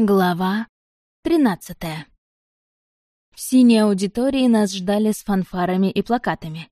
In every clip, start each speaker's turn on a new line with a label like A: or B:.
A: Глава 13 В синей аудитории нас ждали с фанфарами и плакатами.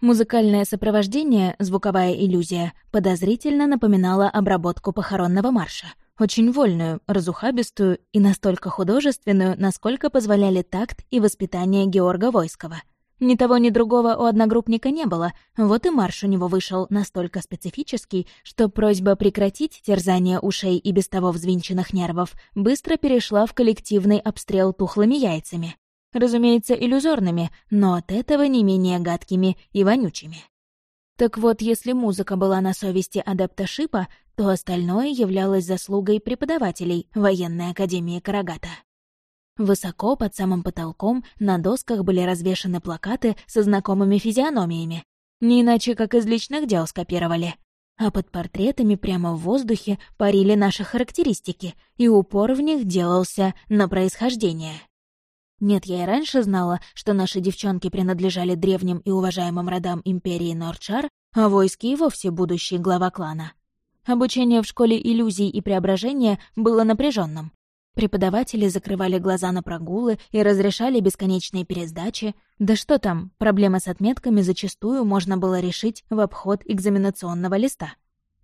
A: Музыкальное сопровождение, звуковая иллюзия, подозрительно напоминало обработку похоронного марша. Очень вольную, разухабистую и настолько художественную, насколько позволяли такт и воспитание Георга Войского — ни того, ни другого у одногруппника не было, вот и марш у него вышел настолько специфический, что просьба прекратить терзание ушей и без того взвинченных нервов быстро перешла в коллективный обстрел тухлыми яйцами. Разумеется, иллюзорными, но от этого не менее гадкими и вонючими. Так вот, если музыка была на совести адепта Шипа, то остальное являлось заслугой преподавателей военной академии Карагата. Высоко, под самым потолком, на досках были развешаны плакаты со знакомыми физиономиями. Не иначе, как из личных дел скопировали. А под портретами прямо в воздухе парили наши характеристики, и упор в них делался на происхождение. Нет, я и раньше знала, что наши девчонки принадлежали древним и уважаемым родам империи Нордшар, а войски и вовсе будущий глава клана. Обучение в школе иллюзий и преображения было напряженным. Преподаватели закрывали глаза на прогулы и разрешали бесконечные пересдачи. Да что там, проблемы с отметками зачастую можно было решить в обход экзаменационного листа.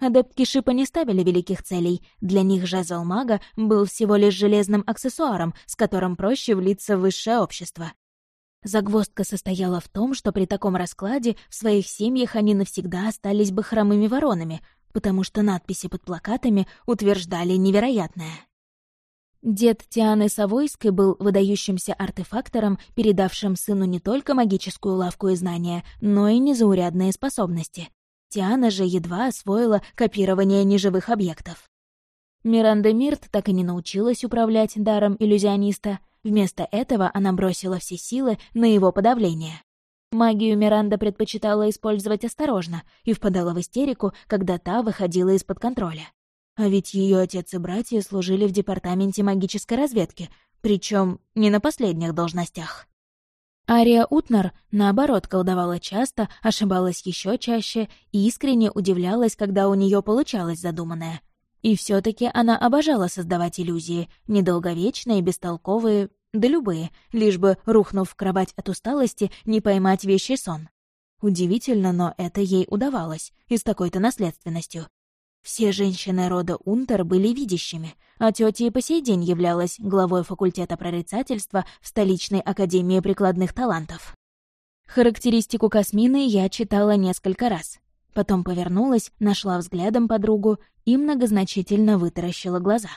A: Адептки Шипа не ставили великих целей, для них жезл мага был всего лишь железным аксессуаром, с которым проще влиться в высшее общество. Загвоздка состояла в том, что при таком раскладе в своих семьях они навсегда остались бы хромыми воронами, потому что надписи под плакатами утверждали невероятное. Дед Тианы Савойской был выдающимся артефактором, передавшим сыну не только магическую лавку и знания, но и незаурядные способности. Тиана же едва освоила копирование неживых объектов. Миранда Мирт так и не научилась управлять даром иллюзиониста. Вместо этого она бросила все силы на его подавление. Магию Миранда предпочитала использовать осторожно и впадала в истерику, когда та выходила из-под контроля. А ведь ее отец и братья служили в департаменте магической разведки, причем не на последних должностях. Ария Утнер, наоборот, колдовала часто, ошибалась еще чаще и искренне удивлялась, когда у нее получалось задуманное. И все таки она обожала создавать иллюзии, недолговечные, бестолковые, да любые, лишь бы, рухнув в кровать от усталости, не поймать вещий сон. Удивительно, но это ей удавалось, и с такой-то наследственностью. Все женщины рода Унтер были видящими, а тетя и по сей день являлась главой факультета прорицательства в столичной академии прикладных талантов. Характеристику Касмины я читала несколько раз. Потом повернулась, нашла взглядом подругу и многозначительно вытаращила глаза.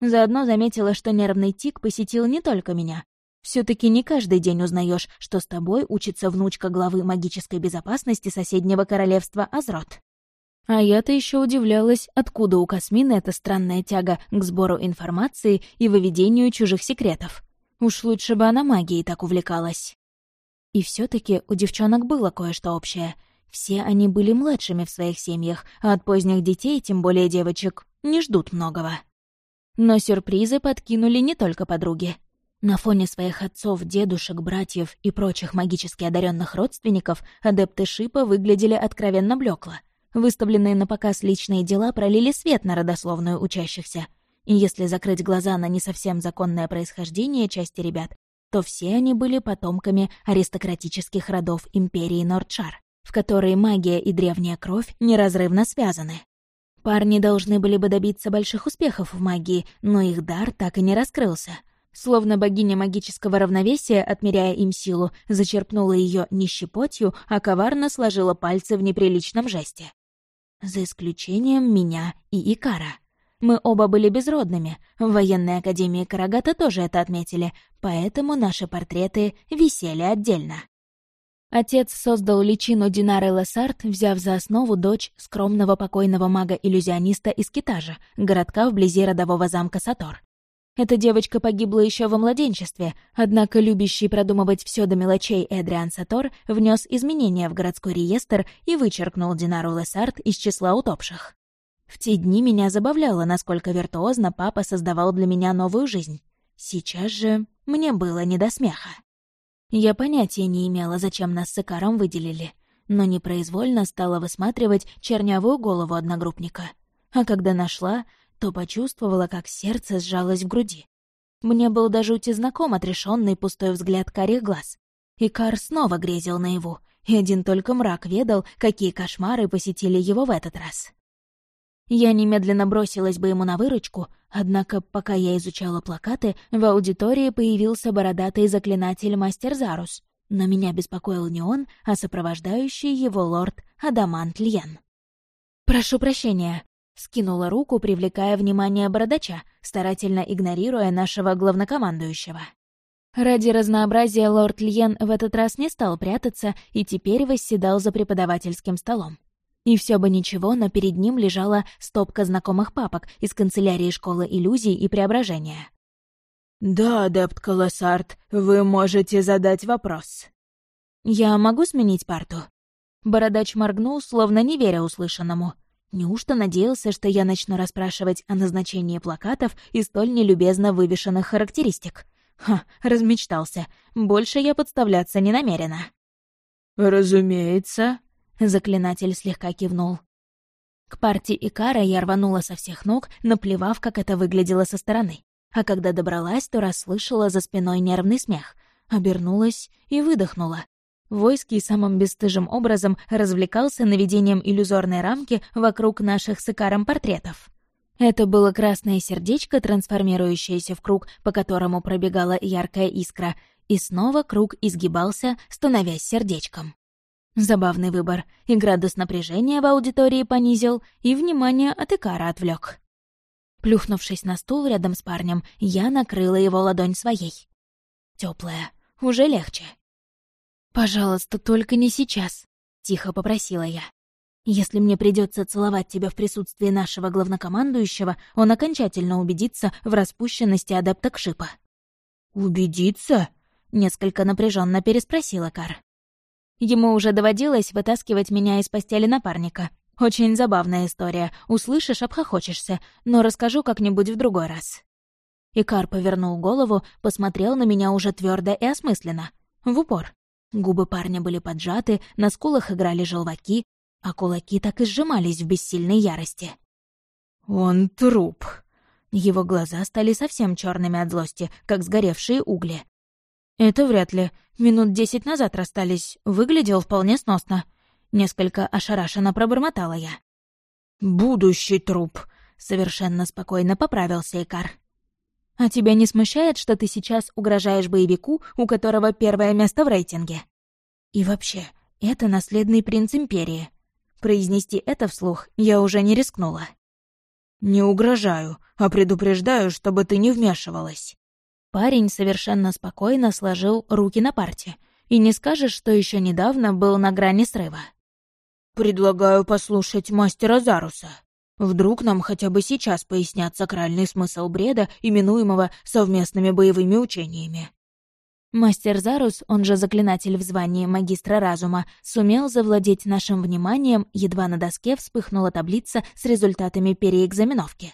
A: Заодно заметила, что нервный тик посетил не только меня. все таки не каждый день узнаешь, что с тобой учится внучка главы магической безопасности соседнего королевства Азрот. А я-то еще удивлялась, откуда у Касмины эта странная тяга к сбору информации и выведению чужих секретов. Уж лучше бы она магией так увлекалась. И все таки у девчонок было кое-что общее. Все они были младшими в своих семьях, а от поздних детей, тем более девочек, не ждут многого. Но сюрпризы подкинули не только подруги. На фоне своих отцов, дедушек, братьев и прочих магически одаренных родственников адепты Шипа выглядели откровенно блекло. Выставленные на показ личные дела пролили свет на родословную учащихся. И если закрыть глаза на не совсем законное происхождение части ребят, то все они были потомками аристократических родов империи Нордшар, в которой магия и древняя кровь неразрывно связаны. Парни должны были бы добиться больших успехов в магии, но их дар так и не раскрылся. Словно богиня магического равновесия, отмеряя им силу, зачерпнула ее не щепотью, а коварно сложила пальцы в неприличном жесте. За исключением меня и Икара. Мы оба были безродными, в военной академии Карагата тоже это отметили, поэтому наши портреты висели отдельно. Отец создал личину Динары Лессард, взяв за основу дочь скромного покойного мага-иллюзиониста из Китажа, городка вблизи родового замка Сатор. Эта девочка погибла еще во младенчестве, однако любящий продумывать все до мелочей Эдриан Сатор внес изменения в городской реестр и вычеркнул Динару Лессард из числа утопших. В те дни меня забавляло, насколько виртуозно папа создавал для меня новую жизнь. Сейчас же мне было не до смеха. Я понятия не имела, зачем нас с Икаром выделили, но непроизвольно стала высматривать чернявую голову одногруппника. А когда нашла, то почувствовала, как сердце сжалось в груди. Мне был до жути знаком отрешенный пустой взгляд карих глаз. И Кар снова грезил наяву, и один только мрак ведал, какие кошмары посетили его в этот раз. Я немедленно бросилась бы ему на выручку, однако, пока я изучала плакаты, в аудитории появился бородатый заклинатель Мастер Зарус, но меня беспокоил не он, а сопровождающий его лорд Адамант Льен. «Прошу прощения», — скинула руку, привлекая внимание бородача, старательно игнорируя нашего главнокомандующего. Ради разнообразия лорд Льен в этот раз не стал прятаться и теперь восседал за преподавательским столом. И все бы ничего, но перед ним лежала стопка знакомых папок из канцелярии школы иллюзий и преображения.
B: «Да, адепт Колоссарт, вы можете задать вопрос».
A: «Я могу сменить парту?» Бородач моргнул, словно не веря услышанному. Неужто надеялся, что я начну расспрашивать о назначении плакатов и столь нелюбезно вывешенных характеристик? Ха, размечтался. Больше я подставляться не намерена.
B: «Разумеется»,
A: Заклинатель слегка кивнул. К партии Икара я рванула со всех ног, наплевав, как это выглядело со стороны. А когда добралась, то расслышала за спиной нервный смех. Обернулась и выдохнула. Войский самым бесстыжим образом развлекался наведением иллюзорной рамки вокруг наших с Икаром портретов. Это было красное сердечко, трансформирующееся в круг, по которому пробегала яркая искра, и снова круг изгибался, становясь сердечком. Забавный выбор. И градус напряжения в аудитории понизил, и внимание от Икара отвлек. Плюхнувшись на стул рядом с парнем, я накрыла его ладонь своей. Теплая, уже легче. «Пожалуйста, только не сейчас», — тихо попросила я. «Если мне придется целовать тебя в присутствии нашего главнокомандующего, он окончательно убедится в распущенности адепта Кшипа».
B: «Убедиться?» — несколько напряженно переспросила Кар.
A: Ему уже доводилось вытаскивать меня из постели напарника. Очень забавная история. Услышишь, обхохочешься, но расскажу как-нибудь в другой раз. Икар повернул голову, посмотрел на меня уже твердо и осмысленно. В упор. Губы парня были поджаты, на скулах играли желваки, а кулаки так и сжимались в бессильной ярости.
B: «Он труп».
A: Его глаза стали совсем черными от злости, как сгоревшие угли.
B: «Это вряд ли. Минут десять назад расстались. Выглядел вполне сносно». Несколько ошарашенно пробормотала я.
A: «Будущий труп», — совершенно спокойно поправился Икар. «А тебя не смущает, что ты сейчас угрожаешь боевику, у которого первое место в рейтинге?» «И вообще, это наследный принц Империи. Произнести это вслух я уже не рискнула».
B: «Не угрожаю, а предупреждаю, чтобы ты не вмешивалась».
A: Парень совершенно спокойно сложил руки на парте. И не скажешь, что еще недавно был на грани срыва.
B: «Предлагаю послушать мастера Заруса. Вдруг нам хотя бы сейчас пояснят сакральный смысл бреда, именуемого совместными боевыми учениями».
A: Мастер Зарус, он же заклинатель в звании магистра разума, сумел завладеть нашим вниманием, едва на доске вспыхнула таблица с результатами переэкзаменовки.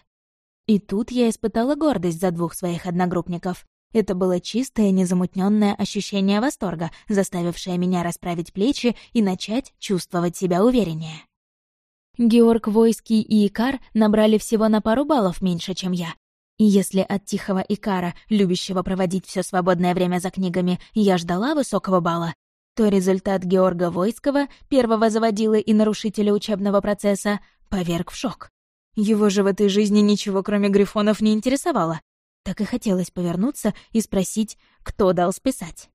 A: И тут я испытала гордость за двух своих одногруппников. Это было чистое, незамутненное ощущение восторга, заставившее меня расправить плечи и начать чувствовать себя увереннее. Георг Войский и Икар набрали всего на пару баллов меньше, чем я. И если от тихого Икара, любящего проводить все свободное время за книгами, я ждала высокого балла, то результат Георга Войского, первого заводила и нарушителя учебного процесса, поверг в шок. Его же в этой жизни ничего, кроме грифонов, не интересовало. Так и хотелось повернуться и спросить, кто дал списать.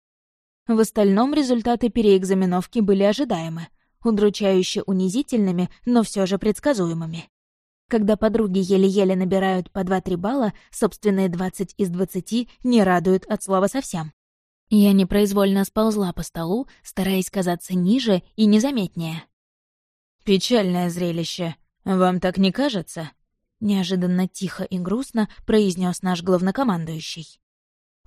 A: В остальном результаты переэкзаменовки были ожидаемы, удручающе унизительными, но все же предсказуемыми. Когда подруги еле-еле набирают по 2-3 балла, собственные 20 из 20 не радуют от слова совсем. Я непроизвольно сползла по столу, стараясь казаться ниже и незаметнее.
B: «Печальное зрелище», «Вам так не кажется?» — неожиданно тихо и грустно произнес наш главнокомандующий.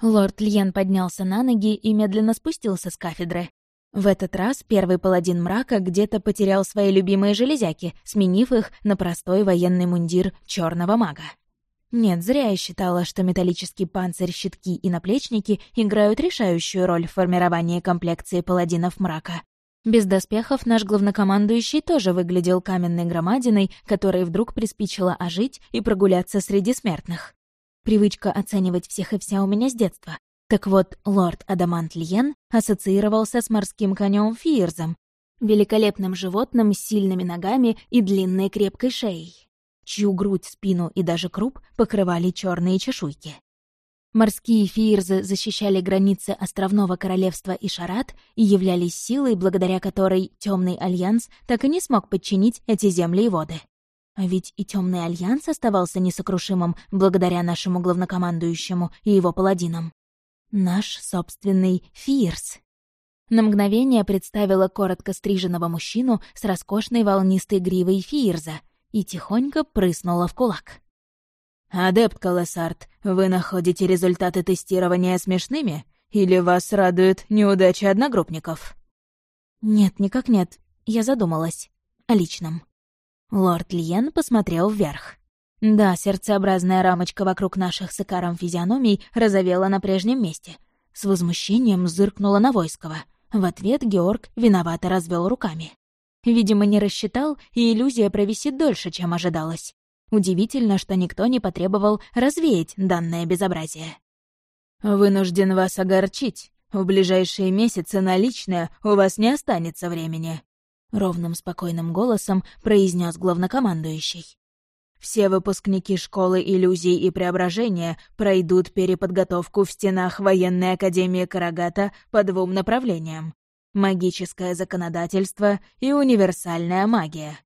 A: Лорд Льен поднялся на ноги и медленно спустился с кафедры. В этот раз первый паладин мрака где-то потерял свои любимые железяки, сменив их на простой военный мундир черного мага. Нет, зря я считала, что металлический панцирь, щитки и наплечники играют решающую роль в формировании комплекции паладинов мрака. Без доспехов наш главнокомандующий тоже выглядел каменной громадиной, которой вдруг приспичило ожить и прогуляться среди смертных. Привычка оценивать всех и вся у меня с детства. Так вот, лорд Адамант Льен ассоциировался с морским конем Фиерзом, великолепным животным с сильными ногами и длинной крепкой шеей, чью грудь, спину и даже круп покрывали черные чешуйки. Морские фиерзы защищали границы островного королевства Ишарат и являлись силой, благодаря которой Темный Альянс так и не смог подчинить эти земли и воды. А ведь и Темный Альянс оставался несокрушимым благодаря нашему главнокомандующему и его паладинам. Наш собственный Фиерс. На мгновение представила коротко стриженного мужчину с роскошной волнистой гривой Фиерза и тихонько прыснула в кулак.
B: «Адепт Колоссарт, вы находите результаты тестирования смешными? Или вас радуют неудачи одногруппников?»
A: «Нет, никак нет. Я задумалась. О личном». Лорд Лиен посмотрел вверх. Да, сердцеобразная рамочка вокруг наших с Икаром физиономий разовела на прежнем месте. С возмущением зыркнула на Войского. В ответ Георг виновато развел руками. Видимо, не рассчитал, и иллюзия провисит дольше, чем ожидалось. Удивительно, что никто не потребовал развеять данное безобразие.
B: «Вынужден вас огорчить. В ближайшие месяцы на личное у вас не останется времени», — ровным спокойным голосом произнес главнокомандующий. «Все выпускники школы иллюзий и преображения пройдут переподготовку в стенах военной академии Карагата по двум направлениям — магическое законодательство и универсальная магия.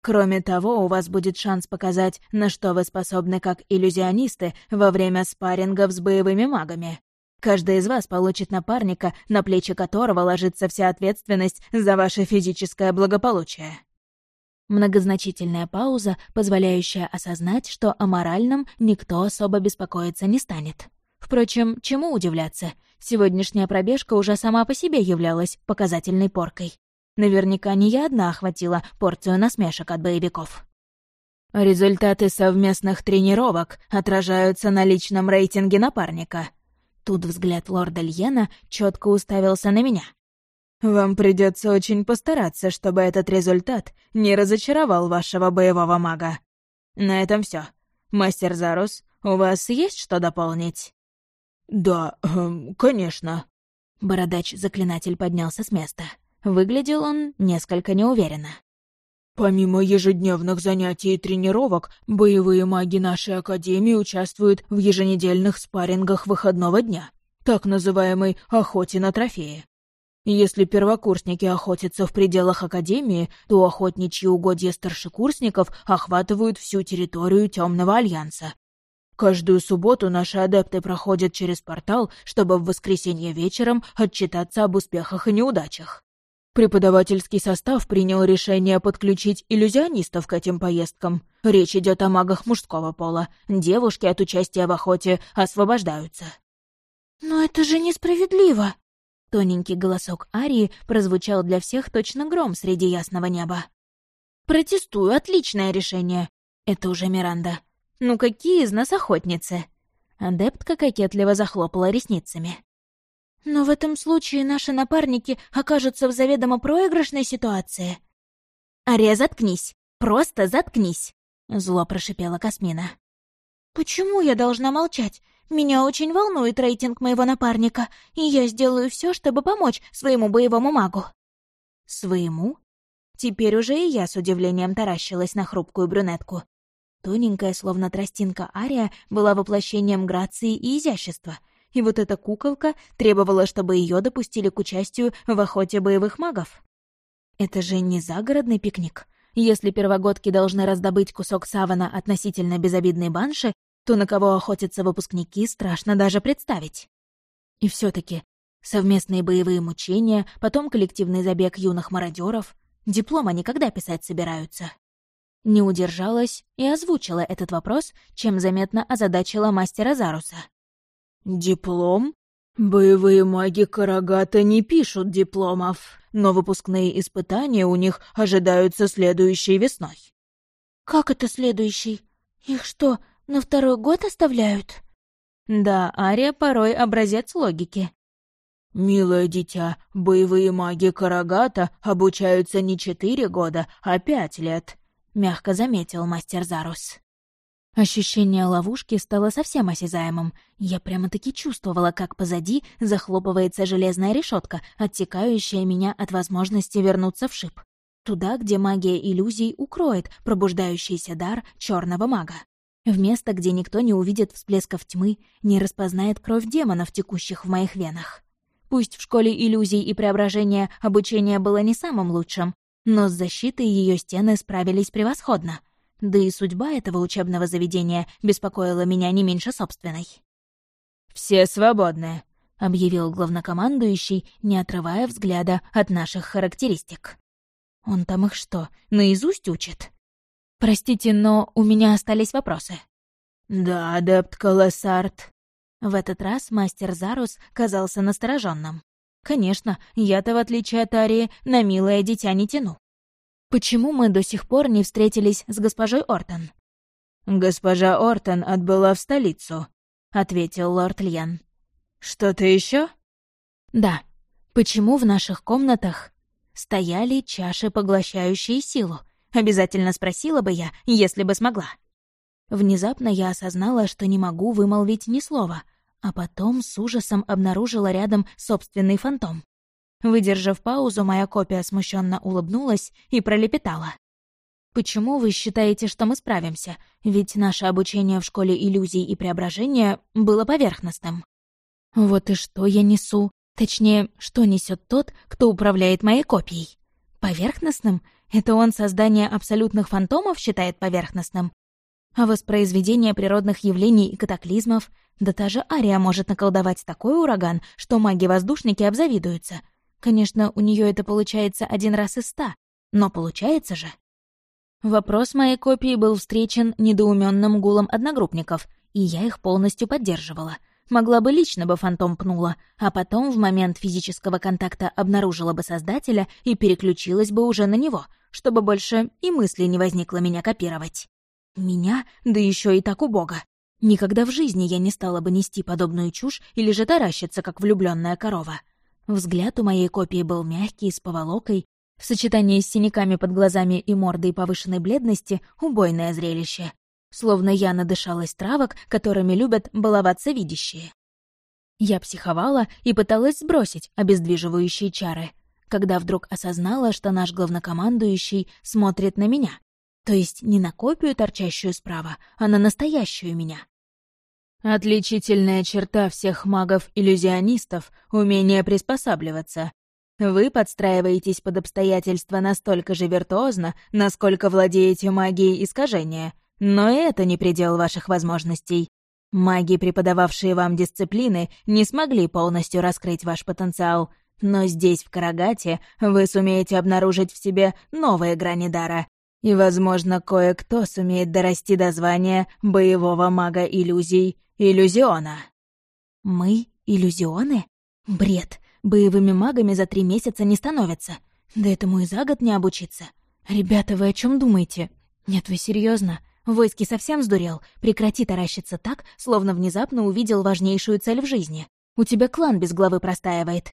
B: Кроме того, у вас будет шанс показать, на что вы способны как иллюзионисты во время спаррингов с боевыми магами. Каждый из вас получит напарника, на плечи которого ложится вся ответственность за ваше физическое благополучие.
A: Многозначительная пауза, позволяющая осознать, что о моральном никто особо беспокоиться не станет. Впрочем, чему удивляться? Сегодняшняя пробежка уже сама по себе являлась показательной поркой. Наверняка не я одна охватила порцию насмешек от боевиков.
B: Результаты совместных тренировок отражаются на личном рейтинге напарника. Тут взгляд лорда Льена четко уставился на меня. Вам придется очень постараться, чтобы этот результат не разочаровал вашего боевого мага. На этом все. Мастер Зарус, у вас есть что дополнить? Да, э, конечно.
A: Бородач-заклинатель поднялся с места. Выглядел он несколько неуверенно.
C: Помимо ежедневных занятий и тренировок, боевые маги нашей Академии участвуют в еженедельных спаррингах выходного дня, так называемой «охоте на трофеи». Если первокурсники охотятся в пределах Академии, то охотничьи угодья старшекурсников охватывают всю территорию Темного Альянса. Каждую субботу наши адепты проходят через портал, чтобы в воскресенье вечером отчитаться об успехах и неудачах. Преподавательский состав принял решение подключить иллюзионистов к этим поездкам. Речь идет о магах мужского пола. Девушки от участия в охоте освобождаются.
D: «Но это же несправедливо!»
A: Тоненький голосок Арии прозвучал для всех точно гром среди ясного неба.
D: «Протестую, отличное решение!» Это уже Миранда. «Ну какие из нас охотницы?»
A: Адептка кокетливо захлопала ресницами.
D: Но в этом случае наши напарники окажутся в заведомо проигрышной ситуации.
A: «Ария, заткнись! Просто заткнись!» — зло прошипела Касмина.
D: «Почему я должна молчать? Меня очень волнует рейтинг моего напарника, и я сделаю все, чтобы помочь своему боевому магу».
A: «Своему?» Теперь уже и я с удивлением таращилась на хрупкую брюнетку. Тоненькая, словно тростинка Ария, была воплощением грации и изящества — и вот эта куколка требовала, чтобы ее допустили к участию в охоте боевых магов. Это же не загородный пикник. Если первогодки должны раздобыть кусок савана относительно безобидной банши, то на кого охотятся выпускники, страшно даже представить. И все таки совместные боевые мучения, потом коллективный забег юных мародеров. Диплом они когда писать собираются? Не удержалась и озвучила этот вопрос, чем заметно озадачила мастера Заруса.
C: «Диплом? Боевые маги Карагата не пишут дипломов, но выпускные испытания у них ожидаются следующей весной».
D: «Как это следующий? Их что, на второй год оставляют?»
A: Да, Ария порой образец логики.
C: «Милое дитя, боевые маги Карагата обучаются не четыре года, а пять лет», — мягко заметил мастер Зарус.
A: Ощущение ловушки стало совсем осязаемым. Я прямо-таки чувствовала, как позади захлопывается железная решетка, оттекающая меня от возможности вернуться в шип. Туда, где магия иллюзий укроет пробуждающийся дар черного мага. В место, где никто не увидит всплесков тьмы, не распознает кровь демонов, текущих в моих венах. Пусть в школе иллюзий и преображения обучение было не самым лучшим, но с защитой ее стены справились превосходно. Да и судьба этого учебного заведения беспокоила меня не меньше собственной.
B: «Все свободны», —
A: объявил главнокомандующий, не отрывая взгляда от наших характеристик. «Он там их что, наизусть учит?» «Простите, но у меня остались вопросы».
C: «Да, адепт Колоссарт»,
A: в этот раз мастер Зарус казался настороженным. Конечно, я-то, в отличие от Арии, на милое дитя не тяну. Почему мы до сих пор не встретились с госпожой Ортон?
C: «Госпожа Ортон отбыла в столицу», — ответил лорд Льян. «Что-то еще?
A: «Да. Почему в наших комнатах стояли чаши, поглощающие силу?» Обязательно спросила бы я, если бы смогла. Внезапно я осознала, что не могу вымолвить ни слова, а потом с ужасом обнаружила рядом собственный фантом. Выдержав паузу, моя копия смущенно улыбнулась и пролепетала. «Почему вы считаете, что мы справимся? Ведь наше обучение в школе иллюзий и преображения было поверхностным». Вот и что я несу. Точнее, что несет тот, кто управляет моей копией. Поверхностным? Это он создание абсолютных фантомов считает поверхностным? А воспроизведение природных явлений и катаклизмов, да та же Ария может наколдовать такой ураган, что маги-воздушники обзавидуются. Конечно, у нее это получается один раз из ста, но получается же. Вопрос моей копии был встречен недоуменным гулом одногруппников, и я их полностью поддерживала. Могла бы лично бы фантом пнула, а потом в момент физического контакта обнаружила бы Создателя и переключилась бы уже на него, чтобы больше и мысли не возникло меня копировать. Меня? Да еще и так убого. Никогда в жизни я не стала бы нести подобную чушь или же таращиться, как влюбленная корова. Взгляд у моей копии был мягкий, с поволокой. В сочетании с синяками под глазами и мордой повышенной бледности — убойное зрелище. Словно я надышалась травок, которыми любят баловаться видящие. Я психовала и пыталась сбросить обездвиживающие чары, когда вдруг осознала, что наш главнокомандующий смотрит на меня. То есть не на копию, торчащую справа, а на настоящую меня.
B: Отличительная черта всех магов-иллюзионистов — умение приспосабливаться. Вы подстраиваетесь под обстоятельства настолько же виртуозно, насколько владеете магией искажения, но это не предел ваших возможностей. Маги, преподававшие вам дисциплины, не смогли полностью раскрыть ваш потенциал, но здесь, в Карагате, вы сумеете обнаружить в себе новые грани дара, и, возможно, кое-кто сумеет дорасти до звания боевого мага иллюзий иллюзиона.
A: Мы иллюзионы? Бред. Боевыми магами за три месяца не становятся. Да этому и за год не обучиться. Ребята, вы о чем думаете? Нет, вы серьезно? Войски совсем сдурел. Прекрати таращиться так, словно внезапно увидел важнейшую цель в жизни. У тебя клан без главы простаивает.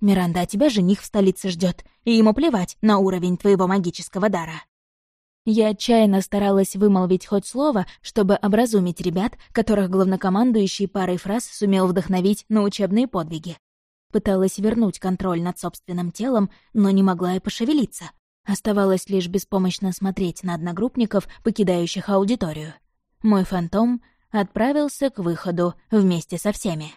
A: Миранда, а тебя жених в столице ждет, и ему плевать на уровень твоего магического дара. Я отчаянно старалась вымолвить хоть слово, чтобы образумить ребят, которых главнокомандующий парой фраз сумел вдохновить на учебные подвиги. Пыталась вернуть контроль над собственным телом, но не могла и пошевелиться. Оставалось лишь беспомощно смотреть на одногруппников, покидающих аудиторию. Мой фантом отправился к выходу вместе со всеми.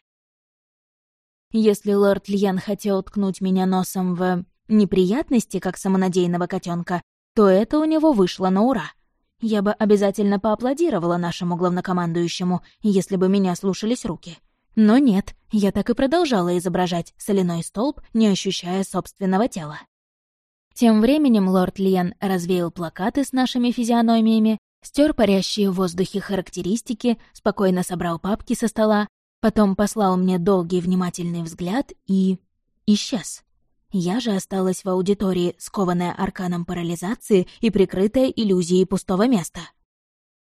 A: Если лорд Льян хотел ткнуть меня носом в неприятности, как самонадеянного котенка, то это у него вышло на ура. Я бы обязательно поаплодировала нашему главнокомандующему, если бы меня слушались руки. Но нет, я так и продолжала изображать соляной столб, не ощущая собственного тела. Тем временем лорд Лиен развеял плакаты с нашими физиономиями, стер парящие в воздухе характеристики, спокойно собрал папки со стола, потом послал мне долгий внимательный взгляд и... исчез. Я же осталась в аудитории, скованная арканом парализации и прикрытая иллюзией пустого места.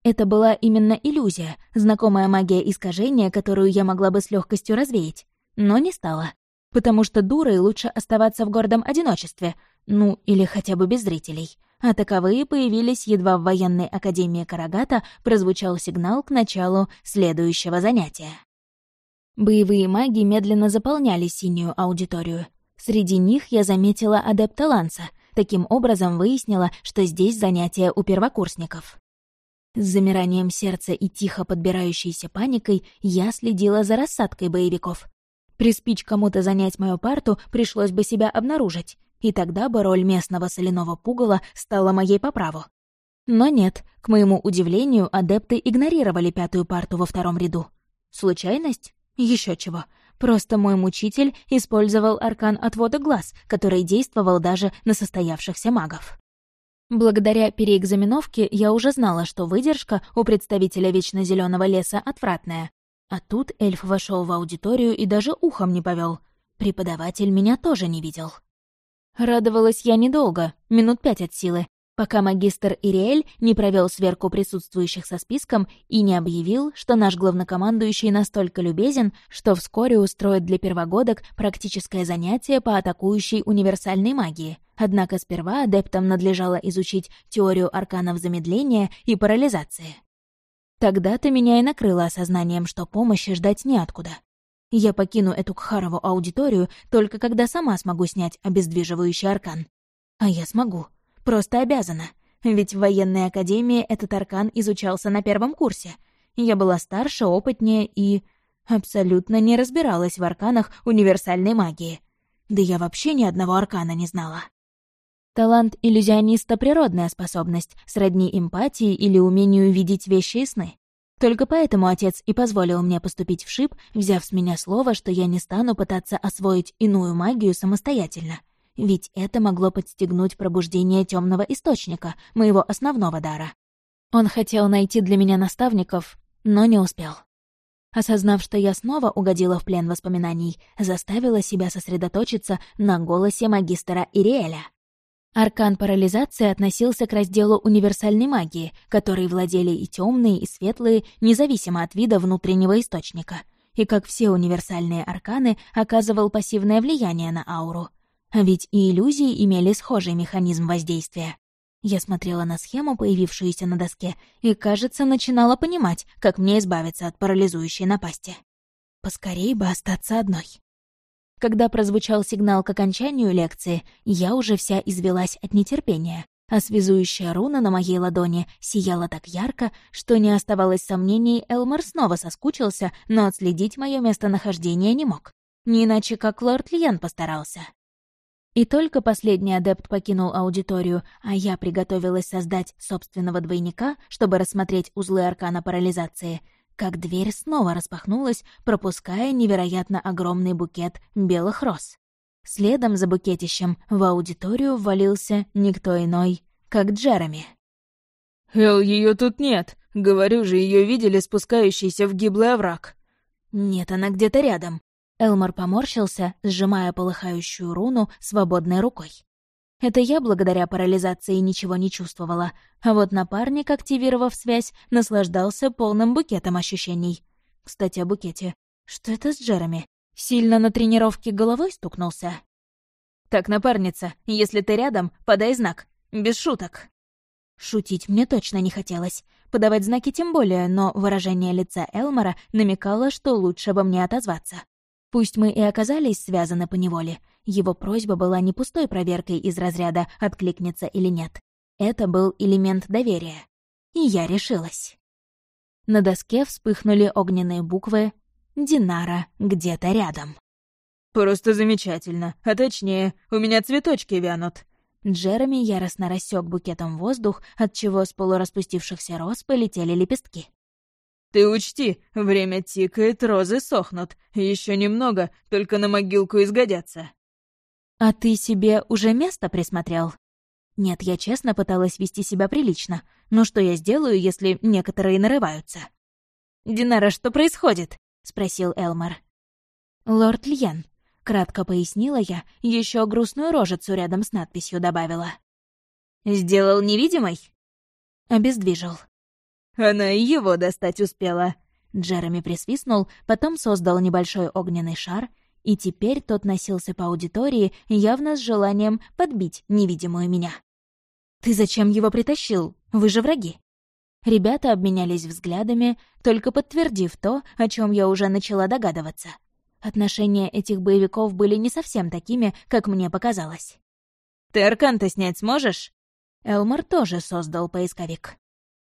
A: Это была именно иллюзия, знакомая магия искажения, которую я могла бы с легкостью развеять, но не стала. потому что дурой лучше оставаться в гордом одиночестве, ну, или хотя бы без зрителей. А таковые появились едва в военной академии Карагата прозвучал сигнал к началу следующего занятия. Боевые маги медленно заполняли синюю аудиторию. Среди них я заметила адепта Ланса, таким образом выяснила, что здесь занятия у первокурсников. С замиранием сердца и тихо подбирающейся паникой я следила за рассадкой боевиков. Приспичь кому-то занять мою парту, пришлось бы себя обнаружить, и тогда бы роль местного соляного пугала стала моей по праву. Но нет, к моему удивлению, адепты игнорировали пятую парту во втором ряду. Случайность? Еще чего. Просто мой мучитель использовал аркан отвода глаз, который действовал даже на состоявшихся магов. Благодаря переэкзаменовке я уже знала, что выдержка у представителя вечно зеленого леса отвратная. А тут эльф вошел в аудиторию и даже ухом не повел. Преподаватель меня тоже не видел. Радовалась я недолго, минут пять от силы, пока магистр Ириэль не провел сверку присутствующих со списком и не объявил, что наш главнокомандующий настолько любезен, что вскоре устроит для первогодок практическое занятие по атакующей универсальной магии. Однако сперва адептам надлежало изучить теорию арканов замедления и парализации. Тогда-то меня и накрыло осознанием, что помощи ждать неоткуда. Я покину эту Кхарову аудиторию только когда сама смогу снять обездвиживающий аркан. А я смогу. Просто обязана. Ведь в военной академии этот аркан изучался на первом курсе. Я была старше, опытнее и... абсолютно не разбиралась в арканах универсальной магии. Да я вообще ни одного аркана не знала. Талант иллюзиониста — природная способность, сродни эмпатии или умению видеть вещи и сны. Только поэтому отец и позволил мне поступить в ШИП, взяв с меня слово, что я не стану пытаться освоить иную магию самостоятельно — ведь это могло подстегнуть пробуждение темного источника, моего основного дара. Он хотел найти для меня наставников, но не успел. Осознав, что я снова угодила в плен воспоминаний, заставила себя сосредоточиться на голосе магистра Ириэля. Аркан парализации относился к разделу универсальной магии, которой владели и темные, и светлые, независимо от вида внутреннего источника, и, как все универсальные арканы, оказывал пассивное влияние на ауру. А ведь и иллюзии имели схожий механизм воздействия. Я смотрела на схему, появившуюся на доске, и, кажется, начинала понимать, как мне избавиться от парализующей напасти. Поскорей бы остаться одной. Когда прозвучал сигнал к окончанию лекции, я уже вся извелась от нетерпения, а связующая руна на моей ладони сияла так ярко, что не оставалось сомнений, Элмар снова соскучился, но отследить мое местонахождение не мог. Не иначе, как лорд Лиен постарался. И только последний адепт покинул аудиторию, а я приготовилась создать собственного двойника, чтобы рассмотреть узлы аркана парализации, как дверь снова распахнулась, пропуская невероятно огромный букет белых роз. Следом за букетищем в аудиторию ввалился никто иной, как Джереми.
C: «Эл, ее тут нет. Говорю же, ее видели спускающейся в гиблый овраг».
A: «Нет, она где-то рядом. Элмор поморщился, сжимая полыхающую руну свободной рукой. Это я благодаря парализации ничего не чувствовала, а вот напарник, активировав связь, наслаждался полным букетом ощущений. Кстати, о букете. Что это с Джереми? Сильно на тренировке головой стукнулся? «Так, напарница, если ты рядом, подай знак. Без шуток». Шутить мне точно не хотелось. Подавать знаки тем более, но выражение лица Элмора намекало, что лучше бы мне отозваться. Пусть мы и оказались связаны по неволе, его просьба была не пустой проверкой из разряда «откликнется или нет». Это был элемент доверия. И я решилась. На доске вспыхнули огненные буквы «Динара где-то рядом».
C: «Просто замечательно. А точнее, у меня цветочки вянут».
A: Джереми яростно рассек букетом воздух, отчего с полураспустившихся роз полетели лепестки.
C: Ты учти, время тикает, розы сохнут. Еще немного, только на могилку изгодятся.
A: А ты себе уже место присмотрел? Нет, я честно пыталась вести себя прилично. Но что я сделаю, если некоторые нарываются? «Динара, что происходит?» — спросил Элмар. «Лорд Льен», — кратко пояснила я, еще грустную рожицу рядом с надписью добавила. «Сделал невидимой?» Обездвижил.
C: Она и его достать успела.
A: Джереми присвистнул, потом создал небольшой огненный шар И теперь тот носился по аудитории, явно с желанием подбить невидимую меня. «Ты зачем его притащил? Вы же враги!» Ребята обменялись взглядами, только подтвердив то, о чем я уже начала догадываться. Отношения этих боевиков были не совсем такими, как мне показалось. «Ты аркан-то снять сможешь?» Элмар тоже создал поисковик.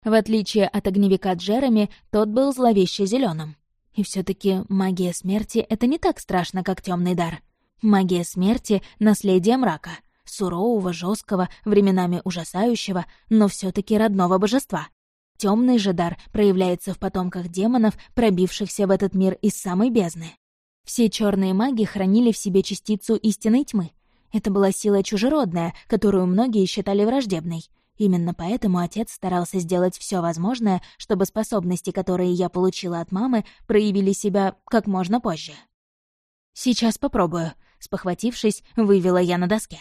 A: В отличие от огневика Джереми, тот был зловеще зеленым. И все таки магия смерти — это не так страшно, как темный дар. Магия смерти — наследие мрака, сурового, жесткого, временами ужасающего, но все таки родного божества. Темный же дар проявляется в потомках демонов, пробившихся в этот мир из самой бездны. Все черные маги хранили в себе частицу истинной тьмы. Это была сила чужеродная, которую многие считали враждебной — Именно поэтому отец старался сделать все возможное, чтобы способности, которые я получила от мамы, проявили себя как можно позже. «Сейчас попробую», — спохватившись, вывела я на доске.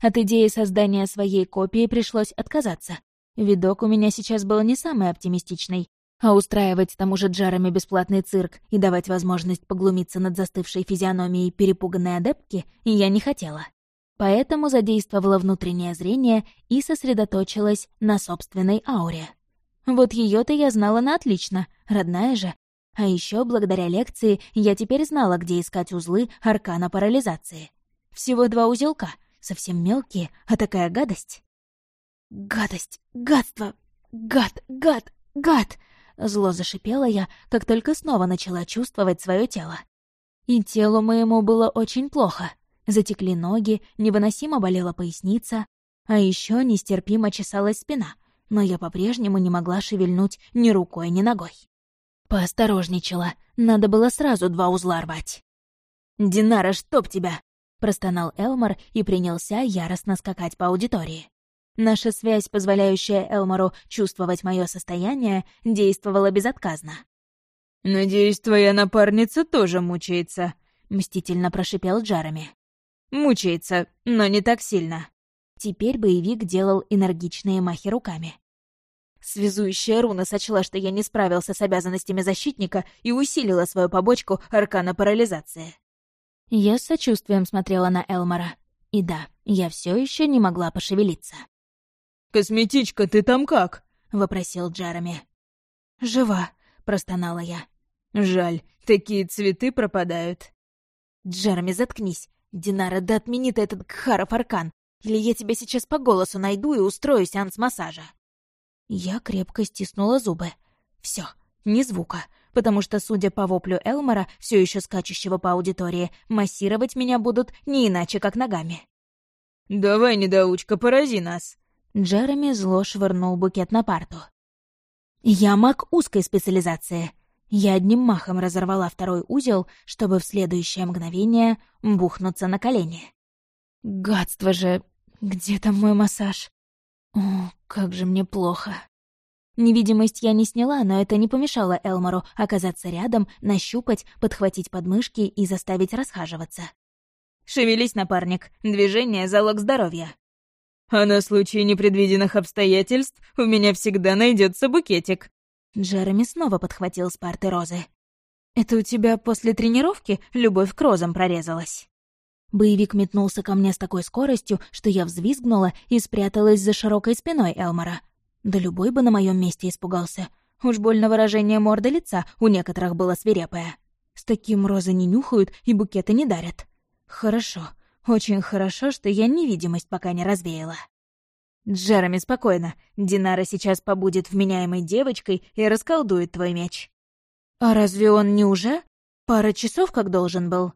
A: От идеи создания своей копии пришлось отказаться. Видок у меня сейчас был не самый оптимистичный, а устраивать тому же Джарами бесплатный цирк и давать возможность поглумиться над застывшей физиономией перепуганной адептки я не хотела поэтому задействовала внутреннее зрение и сосредоточилась на собственной ауре. Вот ее то я знала на отлично, родная же. А еще благодаря лекции я теперь знала, где искать узлы аркана парализации. Всего два узелка, совсем мелкие, а такая гадость. «Гадость! Гадство! Гад! Гад! Гад!» Зло зашипела я, как только снова начала чувствовать свое тело. И телу моему было очень плохо. Затекли ноги, невыносимо болела поясница, а еще нестерпимо чесалась спина, но я по-прежнему не могла шевельнуть ни рукой, ни ногой. Поосторожничала, надо было сразу два узла рвать. «Динара, чтоб тебя!» — простонал Элмар и принялся яростно скакать по аудитории. Наша связь, позволяющая Элмару чувствовать мое состояние, действовала безотказно.
C: «Надеюсь, твоя напарница тоже мучается», — мстительно прошипел Джарами.
B: Мучается, но не так сильно. Теперь боевик делал энергичные махи руками. Связующая руна сочла, что я не справился с обязанностями защитника и усилила свою побочку аркана парализации. Я с сочувствием смотрела на Элмора. И да, я все еще не могла пошевелиться.
C: «Косметичка, ты там как?»
B: — вопросил Джереми. «Жива», — простонала я.
C: «Жаль, такие цветы пропадают».
B: «Джереми, заткнись. «Динара, да отмени ты этот Кхаров аркан, или я тебя сейчас по голосу найду и устрою сеанс массажа». Я крепко стиснула зубы. Все, ни звука, потому что, судя по воплю Элмора, все еще скачущего по аудитории, массировать меня будут не иначе, как ногами.
C: «Давай, недоучка, порази нас!»
B: Джереми зло швырнул букет на парту. «Я маг узкой специализации. Я одним махом разорвала второй узел, чтобы в следующее мгновение бухнуться на колени. Гадство же! Где там мой массаж? О, как же мне плохо. Невидимость я не сняла, но это не помешало Элмору оказаться рядом, нащупать, подхватить подмышки и заставить расхаживаться. «Шевелись, напарник, движение — залог здоровья».
C: «А на случай непредвиденных обстоятельств у меня всегда найдется букетик»,
B: Джереми снова подхватил с парты розы. «Это у тебя после тренировки любовь к розам прорезалась?» Боевик метнулся ко мне с такой скоростью, что я взвизгнула и спряталась за широкой спиной Элмора. Да любой бы на моем месте испугался. Уж больно выражение морды лица у некоторых было свирепое. С таким розы не нюхают и букеты не дарят. Хорошо, очень хорошо, что я невидимость пока не развеяла. «Джереми, спокойно. Динара сейчас побудет вменяемой девочкой и расколдует твой меч». «А разве он не уже? Пара часов как должен был?»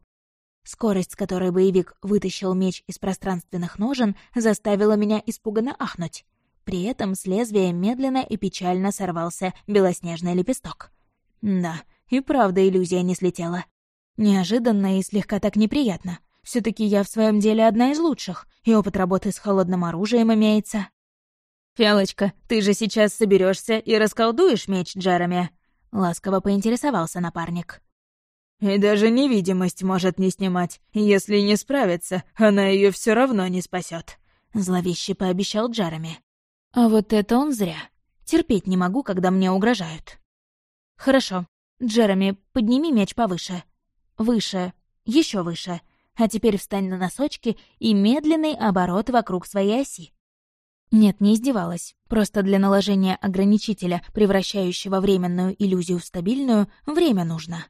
B: Скорость, с которой боевик вытащил меч из пространственных ножен, заставила меня испуганно ахнуть. При этом с лезвия медленно и печально сорвался белоснежный лепесток. Да, и правда иллюзия не слетела. Неожиданно и слегка так неприятно все таки я в своем деле одна из лучших, и опыт работы с холодным оружием имеется. «Фиалочка, ты же сейчас соберешься и расколдуешь меч Джереми?» — ласково поинтересовался напарник.
C: «И даже невидимость может не снимать. Если не справится, она ее все равно не спасет,
B: зловеще пообещал Джереми. А вот это он зря. Терпеть не могу, когда мне угрожают. «Хорошо. Джереми, подними меч повыше. Выше.
A: еще выше. А теперь встань на носочки и медленный оборот вокруг своей оси. Нет, не издевалась. Просто для наложения ограничителя, превращающего временную иллюзию в стабильную, время нужно.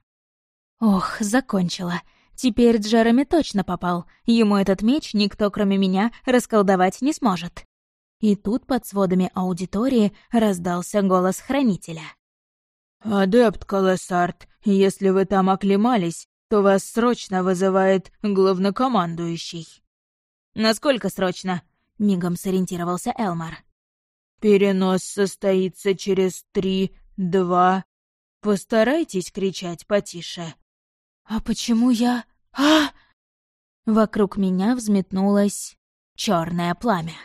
A: Ох, закончила. Теперь Джереми точно попал. Ему этот меч никто, кроме меня, расколдовать не сможет. И тут под сводами аудитории раздался голос хранителя.
C: «Адепт Колоссарт, если вы там оклемались, то вас срочно вызывает главнокомандующий».
A: «Насколько срочно?» — мигом сориентировался Элмар.
C: «Перенос состоится через три, два...» «Постарайтесь кричать потише».
D: «А почему я... а
A: Вокруг меня взметнулось черное пламя.